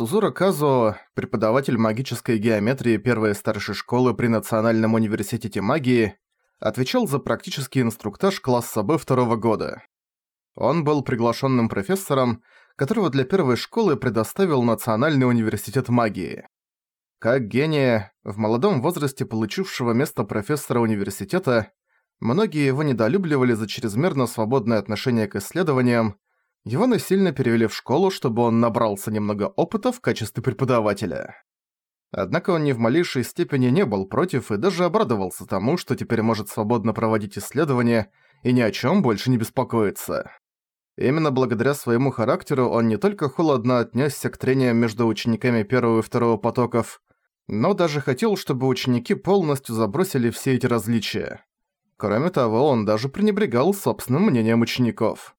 Сузура Казо, преподаватель магической геометрии первой старшей школы при Национальном университете магии, отвечал за практический инструктаж класса Б второго года. Он был приглашенным профессором, которого для первой школы предоставил Национальный университет магии. Как гения, в молодом возрасте получившего место профессора университета, многие его недолюбливали за чрезмерно свободное отношение к исследованиям, его насильно перевели в школу, чтобы он набрался немного опыта в качестве преподавателя. Однако он ни в малейшей степени не был против и даже обрадовался тому, что теперь может свободно проводить исследования и ни о чем больше не беспокоиться. Именно благодаря своему характеру он не только холодно отнесся к трениям между учениками первого и второго потоков, но даже хотел, чтобы ученики полностью забросили все эти различия. Кроме того, он даже пренебрегал собственным мнением учеников.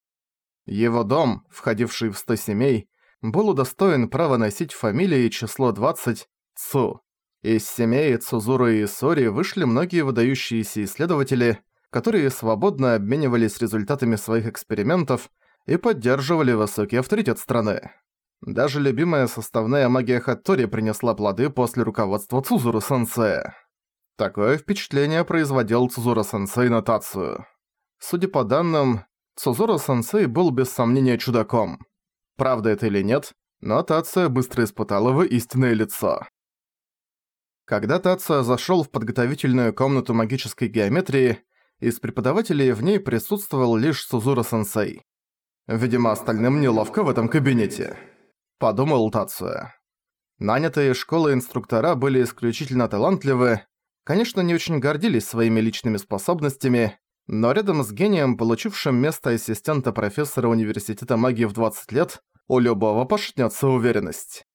Его дом, входивший в 100 семей, был удостоен права носить фамилии число 20 Цу. Из семей Цузуру и Сори вышли многие выдающиеся исследователи, которые свободно обменивались результатами своих экспериментов и поддерживали высокий авторитет страны. Даже любимая составная магия Хаттори принесла плоды после руководства Цузуру-сенсея. Такое впечатление производил Цузура-сенсей на Тацию. Судя по данным, Цузура-сенсей был без сомнения чудаком. Правда это или нет, но Тация быстро испытала его истинное лицо. Когда Тация зашёл в подготовительную комнату магической геометрии, из преподавателей в ней присутствовал лишь Сузура-сенсей. Видимо, остальным неловко в этом кабинете. Подумал Тацуя. Нанятые школы инструктора были исключительно талантливы, конечно, не очень гордились своими личными способностями, но рядом с гением, получившим место ассистента профессора университета магии в 20 лет, у любого пошатнется уверенность.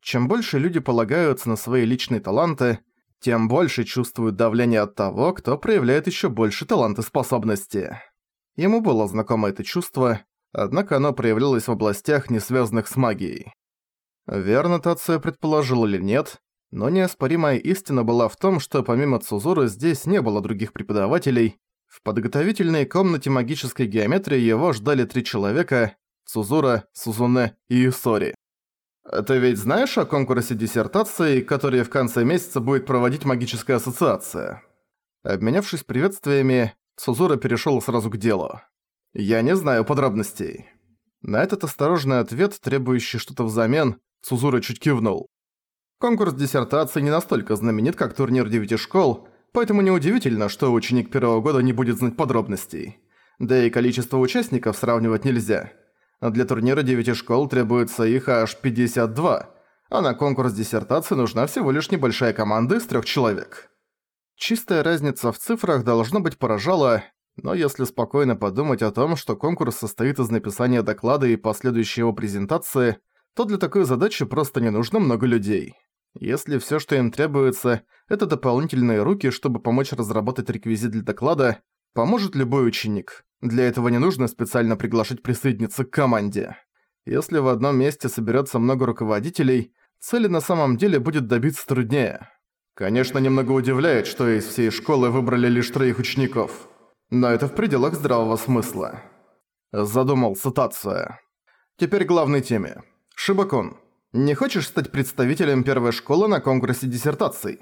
Чем больше люди полагаются на свои личные таланты, тем больше чувствуют давление от того, кто проявляет еще больше талант и способности. Ему было знакомо это чувство, однако оно проявлялось в областях, не связанных с магией. Верно Тация предположил или нет, но неоспоримая истина была в том, что помимо Цузуры здесь не было других преподавателей. В подготовительной комнате магической геометрии его ждали три человека – Цузура, Сузуне и Исори. «Ты ведь знаешь о конкурсе диссертации, который в конце месяца будет проводить магическая ассоциация?» Обменявшись приветствиями, Цузура перешёл сразу к делу. «Я не знаю подробностей». На этот осторожный ответ, требующий что-то взамен, Цузура чуть кивнул. Конкурс диссертации не настолько знаменит, как турнир девяти школ, поэтому неудивительно, что ученик первого года не будет знать подробностей. Да и количество участников сравнивать нельзя. Для турнира девяти школ требуется их аж 52, а на конкурс диссертации нужна всего лишь небольшая команда из трех человек. Чистая разница в цифрах должно быть поражала, но если спокойно подумать о том, что конкурс состоит из написания доклада и последующей его презентации, то для такой задачи просто не нужно много людей. Если всё, что им требуется, это дополнительные руки, чтобы помочь разработать реквизит для доклада, поможет любой ученик. Для этого не нужно специально приглашать присоединиться к команде. Если в одном месте соберётся много руководителей, цели на самом деле будет добиться труднее. Конечно, немного удивляет, что из всей школы выбрали лишь троих учеников. Но это в пределах здравого смысла. Задумался Тация. Теперь главной теме. Шибакон, не хочешь стать представителем первой школы на конкурсе диссертаций?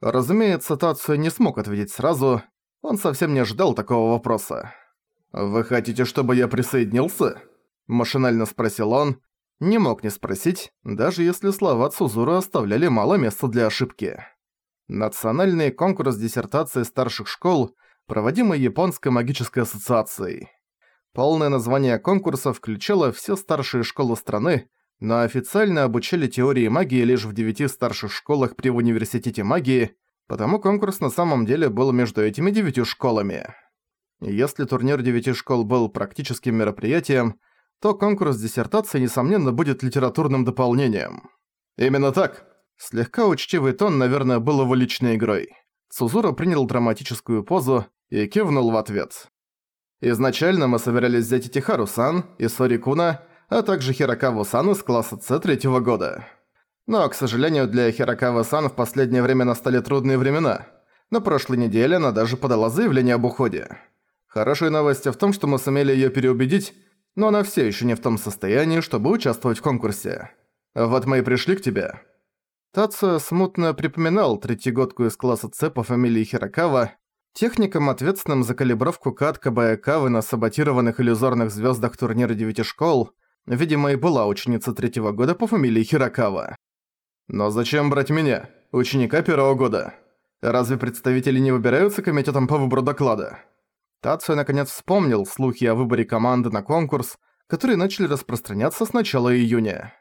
Разумеется, Тация не смог ответить сразу. Он совсем не ожидал такого вопроса. «Вы хотите, чтобы я присоединился?» Машинально спросил он. Не мог не спросить, даже если слова Цузура оставляли мало места для ошибки. Национальный конкурс диссертации старших школ, проводимый Японской магической ассоциацией. Полное название конкурса включало все старшие школы страны, но официально обучали теории магии лишь в девяти старших школах при университете магии, потому конкурс на самом деле был между этими девятью школами. Если турнир девяти школ был практическим мероприятием, то конкурс диссертации, несомненно, будет литературным дополнением. Именно так. Слегка учтивый тон, наверное, был его личной игрой. Цузура принял драматическую позу и кивнул в ответ. Изначально мы собирались взять Итихару-сан и Сорикуна, а также Хирокаву-сан из класса С третьего года. Но, к сожалению, для Хирокавы-сан в последнее время настали трудные времена. На прошлой неделе она даже подала заявление об уходе. Хорошая новость в том, что мы сумели её переубедить, но она все еще не в том состоянии, чтобы участвовать в конкурсе. Вот мы и пришли к тебе». Тацуя смутно припоминал третьегодку из класса С по фамилии Хирокава, техником, ответственным за калибровку катка Баякавы на саботированных иллюзорных звездах турнира девяти школ, видимо, и была ученица третьего года по фамилии Хирокава. «Но зачем брать меня, ученика первого года? Разве представители не выбираются комитетом по выбору доклада?» Тацуя наконец вспомнил слухи о выборе команды на конкурс, которые начали распространяться с начала июня.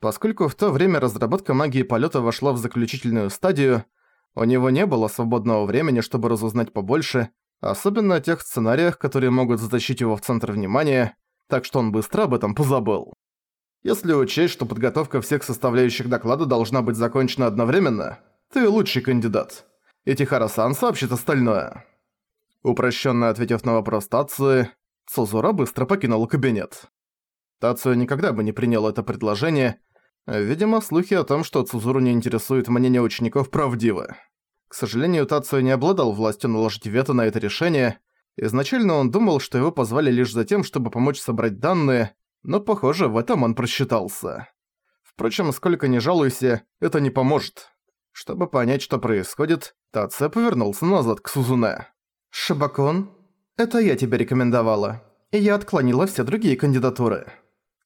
Поскольку в то время разработка магии полета вошла в заключительную стадию, у него не было свободного времени, чтобы разузнать побольше, особенно о тех сценариях, которые могут затащить его в центр внимания, так что он быстро об этом позабыл. Если учесть, что подготовка всех составляющих доклада должна быть закончена одновременно, ты лучший кандидат. И Тихара-сан сообщит остальное. Упрощенно ответив на вопрос Тацуи, Цузура быстро покинул кабинет. Тацуя никогда бы не принял это предложение. Видимо, слухи о том, что Цузуру не интересует мнение учеников, правдивы. К сожалению, Тацуя не обладал властью наложить вето на это решение. Изначально он думал, что его позвали лишь за тем, чтобы помочь собрать данные, но, похоже, в этом он просчитался. Впрочем, сколько ни жалуйся, это не поможет. Чтобы понять, что происходит, Тация повернулся назад к Сузуне. «Шибакон, это я тебе рекомендовала, и я отклонила все другие кандидатуры».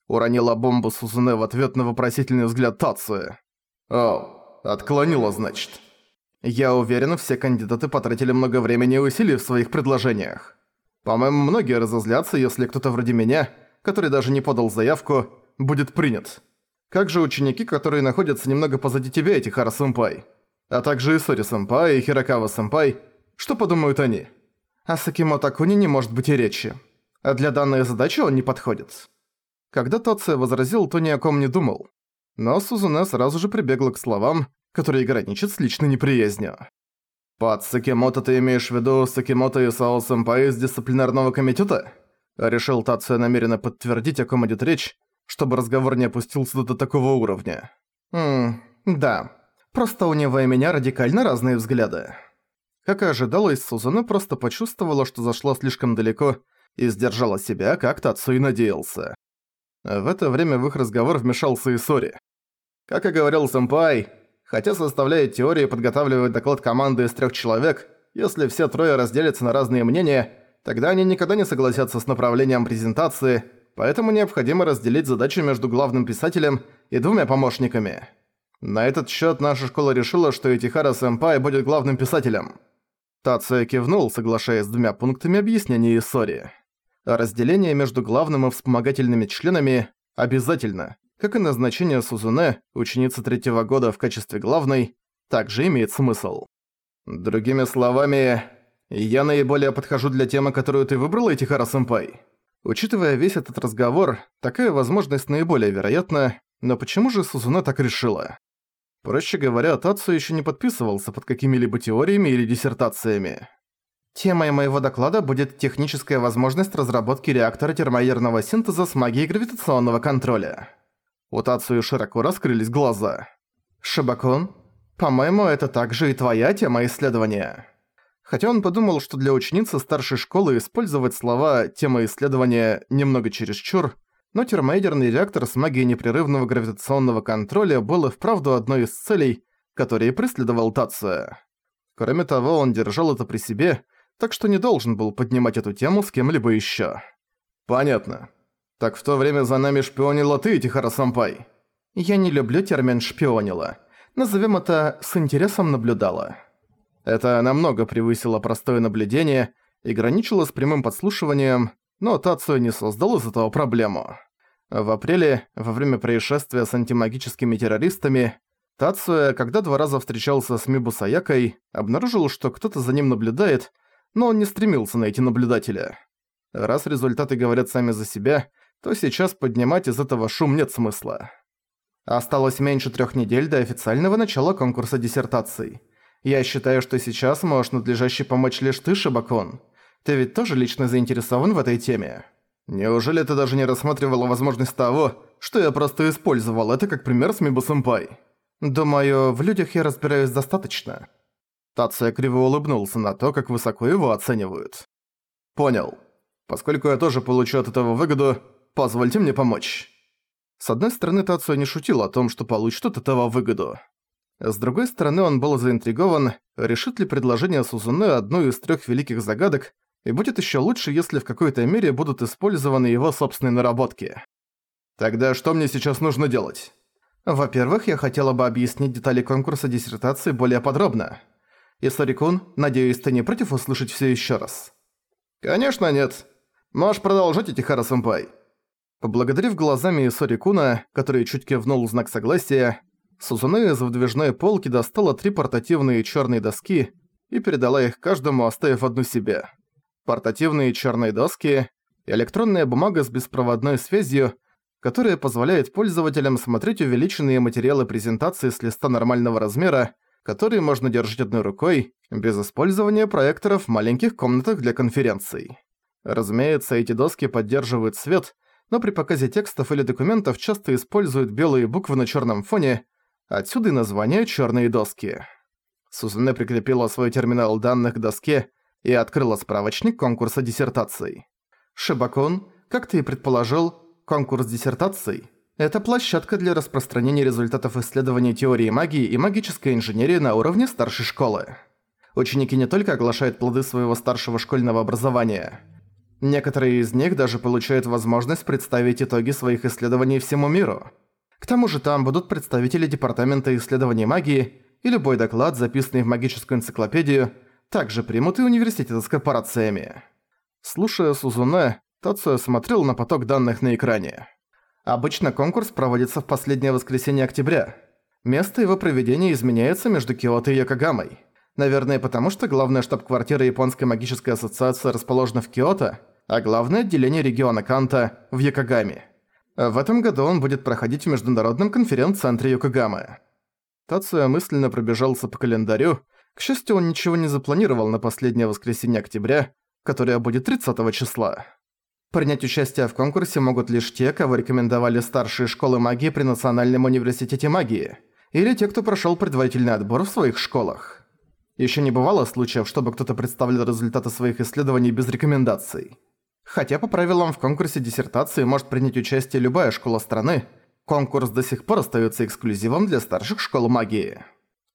Уронила бомбу Сузуне в ответ на вопросительный взгляд Тации. «О, отклонила, значит». Я уверен, все кандидаты потратили много времени и усилий в своих предложениях. По-моему, многие разозлятся, если кто-то вроде меня, который даже не подал заявку, будет принят. Как же ученики, которые находятся немного позади тебя, эти Хара-сэмпай? А также и Сори-сэмпай, и Хирокава-сэмпай. Что подумают они? О Сакимото-куне не может быть и речи. А для данной задачи он не подходит. Когда Тоция возразил, то ни о ком не думал. Но Сузуне сразу же прибегла к словам, которые граничат с личной неприязнью. «Под Сакимото ты имеешь в виду Сакимото Исао-сэмпай из дисциплинарного комитета?» Решил Тация намеренно подтвердить, о ком идет речь, чтобы разговор не опустился до такого уровня. «Ммм, да. Просто у него и меня радикально разные взгляды». Как и ожидалось, Сузана просто почувствовала, что зашла слишком далеко и сдержала себя, как Тацу и надеялся. В это время в их разговор вмешался Исори. Как и говорил сэмпай, хотя составляет теорию и подготавливает доклад команды из трех человек, если все трое разделятся на разные мнения, тогда они никогда не согласятся с направлением презентации, поэтому необходимо разделить задачу между главным писателем и двумя помощниками. На этот счет наша школа решила, что Итихара Сэмпай будет главным писателем. Тация кивнул, соглашаясь с двумя пунктами объяснения Исори. Разделение между главным и вспомогательными членами обязательно, как и назначение Сузуне, ученицы третьего года в качестве главной, также имеет смысл. Другими словами, я наиболее подхожу для темы, которую ты выбрала, Итихара-сэмпай. Учитывая весь этот разговор, такая возможность наиболее вероятна, но почему же Сузуне так решила? Проще говоря, Тацу еще не подписывался под какими-либо теориями или диссертациями. Темой моего доклада будет техническая возможность разработки реактора термоядерного синтеза с магией гравитационного контроля. У Тацию широко раскрылись глаза. «Шибакун, по-моему, это также и твоя тема исследования». Хотя он подумал, что для ученицы старшей школы использовать слова «тема исследования» немного чересчур, но термоядерный реактор с магией непрерывного гравитационного контроля был и вправду одной из целей, которые преследовал Тация. Кроме того, он держал это при себе, так что не должен был поднимать эту тему с кем-либо ещё. «Понятно. Так в то время за нами шпионила ты, Тихара-сампай?» «Я не люблю термин «шпионила». Назовем это «с интересом наблюдала». Это намного превысило простое наблюдение и граничило с прямым подслушиванием, но Тацию не создал из этого проблему. В апреле, во время происшествия с антимагическими террористами, Тацуя, когда два раза встречался с Мибу Саякой, обнаружил, что кто-то за ним наблюдает, но он не стремился найти наблюдателя. Раз результаты говорят сами за себя, то сейчас поднимать из этого шум нет смысла. Осталось меньше трех недель до официального начала конкурса диссертаций. Я считаю, что сейчас можешь надлежаще помочь лишь ты, Шибакон. Ты ведь тоже лично заинтересован в этой теме? Неужели ты даже не рассматривала возможность того, что я просто использовал это как пример с Мибу-сэмпай? Думаю, в людях я разбираюсь достаточно. Тация криво улыбнулся на то, как высоко его оценивают. Понял. Поскольку я тоже получу от этого выгоду, позвольте мне помочь. С одной стороны, Тацуя не шутил о том, что получит от этого выгоду. С другой стороны, он был заинтригован, решит ли предложение Сузуне одну из трех великих загадок, и будет еще лучше, если в какой-то мере будут использованы его собственные наработки. Тогда что мне сейчас нужно делать? Во-первых, я хотела бы объяснить детали конкурса диссертации более подробно. Исарикун, надеюсь, ты не против услышать все еще раз? Конечно нет. Можешь продолжать, Итихара-сэмпай. Поблагодарив глазами Исарикуна, который чуть кивнул в знак согласия, Сузуне из выдвижной полки достала три портативные черные доски и передала их каждому, оставив одну себе. Портативные черные доски – электронная бумага с беспроводной связью, которая позволяет пользователям смотреть увеличенные материалы презентации с листа нормального размера, которые можно держать одной рукой, без использования проекторов в маленьких комнатах для конференций. Разумеется, эти доски поддерживают свет, но при показе текстов или документов часто используют белые буквы на черном фоне – Отсюда и название «Чёрные доски». Сузуне прикрепила свой терминал данных к доске и открыла справочник конкурса диссертаций. Шибакун, как ты и предположил, конкурс диссертаций – это площадка для распространения результатов исследований теории магии и магической инженерии на уровне старшей школы. Ученики не только оглашают плоды своего старшего школьного образования. Некоторые из них даже получают возможность представить итоги своих исследований всему миру – к тому же там будут представители Департамента исследований магии, и любой доклад, записанный в магическую энциклопедию, также примут и университеты с корпорациями. Слушая Сузуне, Тацуя смотрел на поток данных на экране. Обычно конкурс проводится в последнее воскресенье октября. Место его проведения изменяется между Киото и Йокогамой. Наверное, потому что главная штаб-квартира Японской магической ассоциации расположена в Киото, а главное отделение региона Канта в Йокогаме. В этом году он будет проходить в Международном конференц-центре Йокогамы. Тацуя мысленно пробежался по календарю. К счастью, он ничего не запланировал на последнее воскресенье октября, которое будет 30 числа. Принять участие в конкурсе могут лишь те, кого рекомендовали старшие школы магии при Национальном университете магии, или те, кто прошёл предварительный отбор в своих школах. Ещё не бывало случаев, чтобы кто-то представлял результаты своих исследований без рекомендаций. Хотя по правилам в конкурсе диссертации может принять участие любая школа страны, конкурс до сих пор остается эксклюзивом для старших школ магии.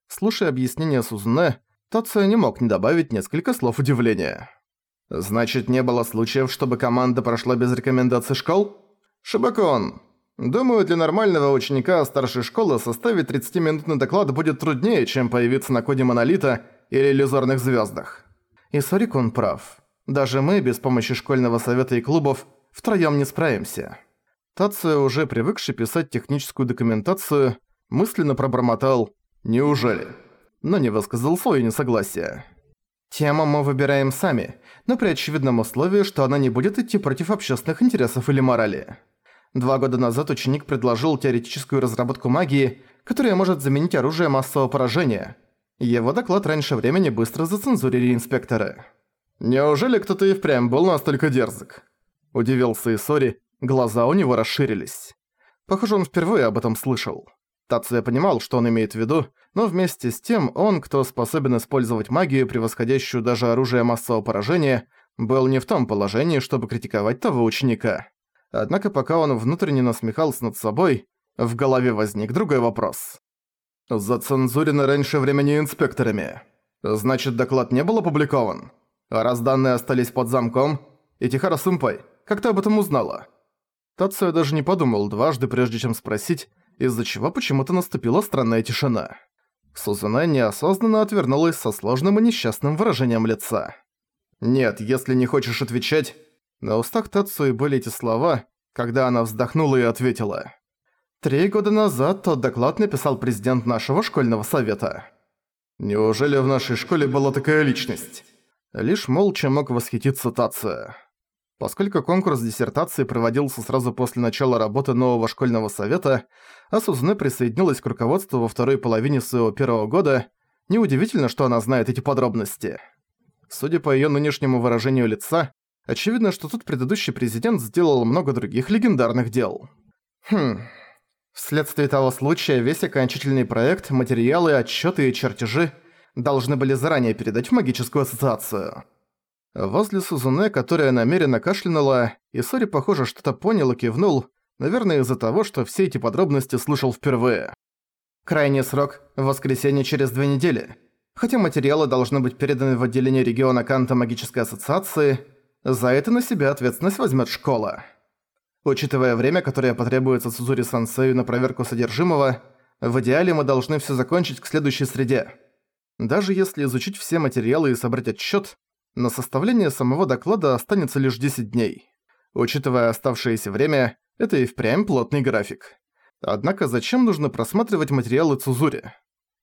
Слушая объяснение Сузуне, Тация не мог не добавить несколько слов удивления. «Значит, не было случаев, чтобы команда прошла без рекомендаций школ?» «Шибакон, думаю, для нормального ученика старшей школы составить 30-минутный доклад будет труднее, чем появиться на коде Монолита или иллюзорных звездах. И Сорикон прав. Даже мы, без помощи школьного совета и клубов, втроём не справимся. Тация, уже привыкший писать техническую документацию, мысленно пробормотал «Неужели?», но не высказал своё несогласие. Тему мы выбираем сами, но при очевидном условии, что она не будет идти против общественных интересов или морали. Два года назад ученик предложил теоретическую разработку магии, которая может заменить оружие массового поражения. Его доклад раньше времени быстро зацензурили инспекторы. «Неужели кто-то и впрямь был настолько дерзок?» Удивился Исори, глаза у него расширились. Похоже, он впервые об этом слышал. Тацуя понимал, что он имеет в виду, но вместе с тем он, кто способен использовать магию, превосходящую даже оружие массового поражения, был не в том положении, чтобы критиковать того ученика. Однако пока он внутренне насмехался над собой, в голове возник другой вопрос. «Зацензурено раньше времени инспекторами. Значит, доклад не был опубликован?» А раз данные остались под замком, Итихара Сумпай, как ты об этом узнала? Тацуя даже не подумал дважды, прежде чем спросить, из-за чего почему-то наступила странная тишина. Сузуна неосознанно отвернулась со сложным и несчастным выражением лица. «Нет, если не хочешь отвечать...» На устах Тацуи были эти слова, когда она вздохнула и ответила. «Три года назад тот доклад написал президент нашего школьного совета». «Неужели в нашей школе была такая личность?» Лишь молча мог восхититься Тация. Поскольку конкурс диссертации проводился сразу после начала работы нового школьного совета, а Сузуне присоединилась к руководству во второй половине своего первого года, неудивительно, что она знает эти подробности. Судя по её нынешнему выражению лица, очевидно, что тут предыдущий президент сделал много других легендарных дел. Хм... Вследствие того случая весь окончательный проект, материалы, отчёты и чертежи – должны были заранее передать в магическую ассоциацию. Возле Сузуне, которая намеренно кашлянула, Исори, похоже, что-то понял и кивнул, наверное из-за того, что все эти подробности слышал впервые. Крайний срок – воскресенье через две недели. Хотя материалы должны быть переданы в отделение региона Канта Магической Ассоциации, за это на себя ответственность возьмет школа. Учитывая время, которое потребуется Сузури-сансею на проверку содержимого, в идеале мы должны все закончить к следующей среде. Даже если изучить все материалы и собрать отчет, на составление самого доклада останется лишь 10 дней. Учитывая оставшееся время, это и впрямь плотный график. Однако зачем нужно просматривать материалы Цузури?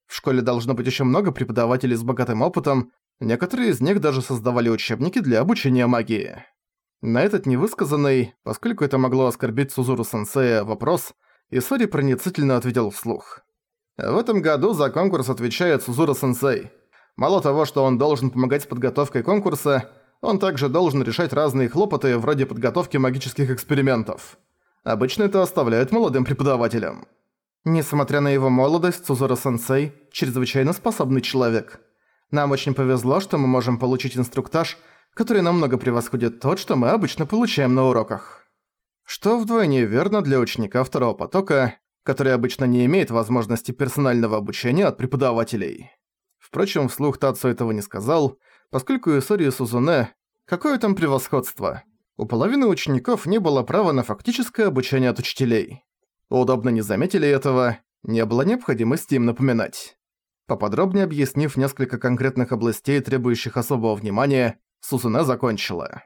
В школе должно быть еще много преподавателей с богатым опытом, некоторые из них даже создавали учебники для обучения магии. На этот невысказанный, поскольку это могло оскорбить Цузуру-сенсея, вопрос, Исори проницательно ответил вслух. В этом году за конкурс отвечает Сузура-сенсей. Мало того, что он должен помогать с подготовкой конкурса, он также должен решать разные хлопоты вроде подготовки магических экспериментов. Обычно это оставляют молодым преподавателям. Несмотря на его молодость, Цузура-сенсей – чрезвычайно способный человек. Нам очень повезло, что мы можем получить инструктаж, который намного превосходит тот, что мы обычно получаем на уроках. Что вдвойне верно для ученика второго потока, который обычно не имеет возможности персонального обучения от преподавателей. Впрочем, вслух Тацу этого не сказал, поскольку Исори и Сузуне – какое там превосходство. У половины учеников не было права на фактическое обучение от учителей. Удобно не заметили этого, не было необходимости им напоминать. Поподробнее объяснив несколько конкретных областей, требующих особого внимания, Сузуне закончила.